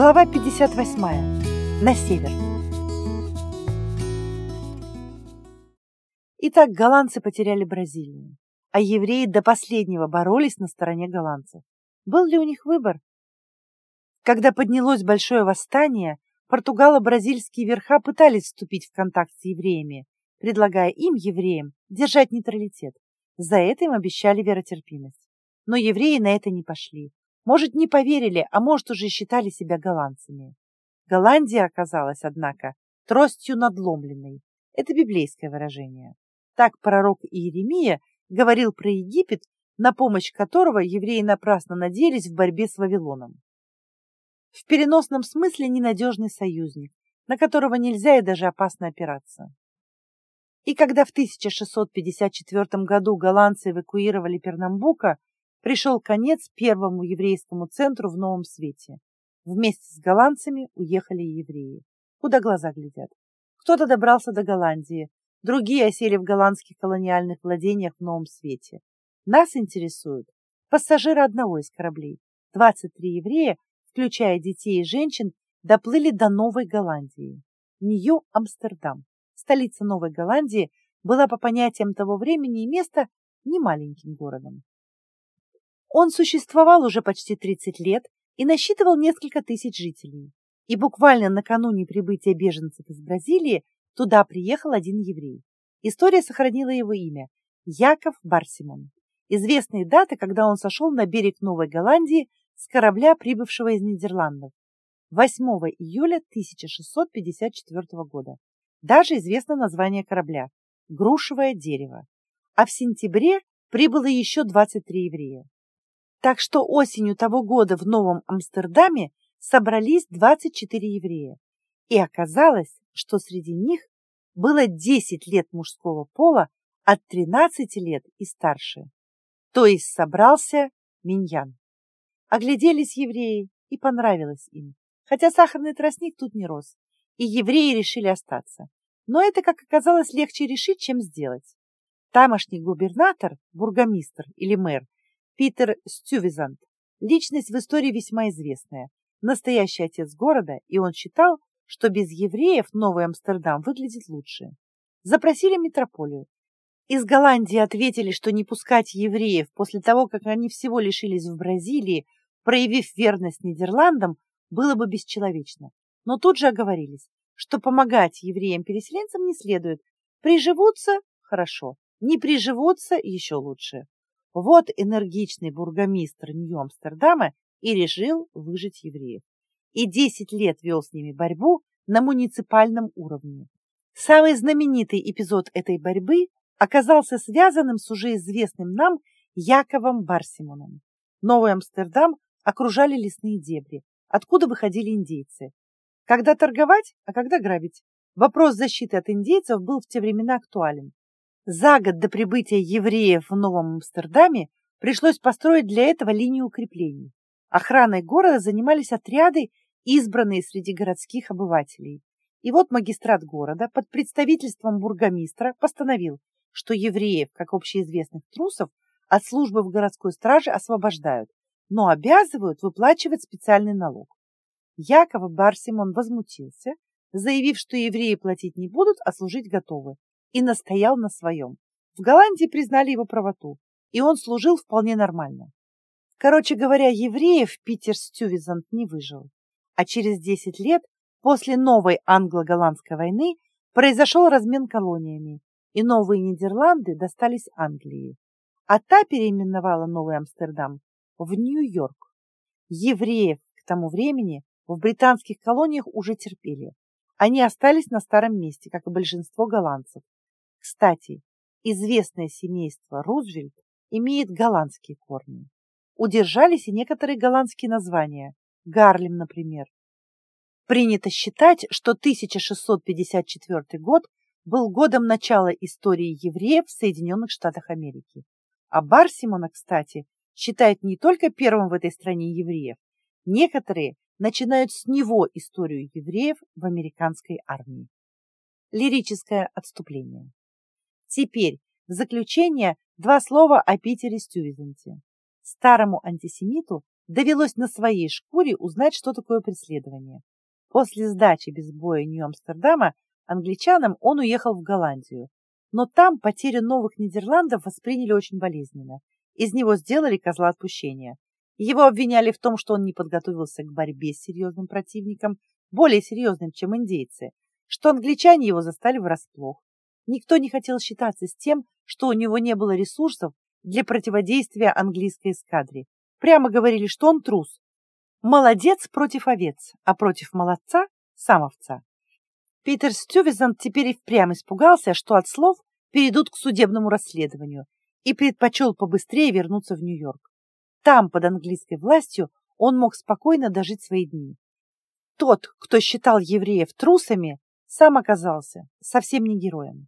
Глава 58. На север. Итак, голландцы потеряли Бразилию, а евреи до последнего боролись на стороне голландцев. Был ли у них выбор? Когда поднялось большое восстание, португало-бразильские верха пытались вступить в контакт с евреями, предлагая им, евреям, держать нейтралитет. За это им обещали веротерпимость. Но евреи на это не пошли. Может, не поверили, а может, уже считали себя голландцами. Голландия оказалась, однако, тростью надломленной. Это библейское выражение. Так пророк Иеремия говорил про Египет, на помощь которого евреи напрасно надеялись в борьбе с Вавилоном. В переносном смысле ненадежный союзник, на которого нельзя и даже опасно опираться. И когда в 1654 году голландцы эвакуировали Пернамбука, пришел конец первому еврейскому центру в Новом Свете. Вместе с голландцами уехали евреи. Куда глаза глядят. Кто-то добрался до Голландии, другие осели в голландских колониальных владениях в Новом Свете. Нас интересуют пассажиры одного из кораблей. 23 еврея, включая детей и женщин, доплыли до Новой Голландии. Нью-Амстердам столица Новой Голландии, была по понятиям того времени и места не маленьким городом. Он существовал уже почти 30 лет и насчитывал несколько тысяч жителей. И буквально накануне прибытия беженцев из Бразилии туда приехал один еврей. История сохранила его имя – Яков Барсимон. Известные даты, когда он сошел на берег Новой Голландии с корабля, прибывшего из Нидерландов. 8 июля 1654 года. Даже известно название корабля – грушевое дерево. А в сентябре прибыло еще 23 еврея. Так что осенью того года в Новом Амстердаме собрались 24 еврея. И оказалось, что среди них было 10 лет мужского пола от 13 лет и старше. То есть собрался миньян. Огляделись евреи и понравилось им, хотя сахарный тростник тут не рос и евреи решили остаться. Но это, как оказалось, легче решить, чем сделать. Тамошний губернатор, бургомистр или мэр Питер Стювизант, личность в истории весьма известная, настоящий отец города, и он считал, что без евреев Новый Амстердам выглядит лучше. Запросили метрополию. Из Голландии ответили, что не пускать евреев после того, как они всего лишились в Бразилии, проявив верность Нидерландам, было бы бесчеловечно но тут же оговорились, что помогать евреям-переселенцам не следует. Приживутся – хорошо, не приживутся – еще лучше. Вот энергичный бургомистр Нью-Амстердама и решил выжить евреев. И 10 лет вел с ними борьбу на муниципальном уровне. Самый знаменитый эпизод этой борьбы оказался связанным с уже известным нам Яковом Барсимоном. Новый Амстердам окружали лесные дебри, откуда выходили индейцы. Когда торговать, а когда грабить? Вопрос защиты от индейцев был в те времена актуален. За год до прибытия евреев в Новом Амстердаме пришлось построить для этого линию укреплений. Охраной города занимались отряды, избранные среди городских обывателей. И вот магистрат города под представительством бургомистра постановил, что евреев, как общеизвестных трусов, от службы в городской страже освобождают, но обязывают выплачивать специальный налог. Яков Барсимон возмутился, заявив, что евреи платить не будут, а служить готовы, и настоял на своем. В Голландии признали его правоту, и он служил вполне нормально. Короче говоря, евреев Питер Стювизант не выжил. А через 10 лет, после новой англо-голландской войны, произошел размен колониями, и новые Нидерланды достались Англии. А та переименовала Новый Амстердам в Нью-Йорк. Евреев к тому времени в британских колониях уже терпели. Они остались на старом месте, как и большинство голландцев. Кстати, известное семейство Рузвельт имеет голландские корни. Удержались и некоторые голландские названия. Гарлем, например. Принято считать, что 1654 год был годом начала истории евреев в Соединенных Штатах Америки. А Барсимона, кстати, считают не только первым в этой стране евреев. Некоторые начинают с него историю евреев в американской армии. Лирическое отступление. Теперь, в заключение, два слова о Питере Стювизенте. Старому антисемиту довелось на своей шкуре узнать, что такое преследование. После сдачи без боя Нью-Амстердама англичанам он уехал в Голландию. Но там потерю новых Нидерландов восприняли очень болезненно. Из него сделали козла отпущения. Его обвиняли в том, что он не подготовился к борьбе с серьезным противником, более серьезным, чем индейцы, что англичане его застали врасплох. Никто не хотел считаться с тем, что у него не было ресурсов для противодействия английской эскадре. Прямо говорили, что он трус. Молодец против овец, а против молодца – сам овца. Питер Стювизант теперь и впрямь испугался, что от слов перейдут к судебному расследованию и предпочел побыстрее вернуться в Нью-Йорк. Там, под английской властью, он мог спокойно дожить свои дни. Тот, кто считал евреев трусами, сам оказался совсем не героем.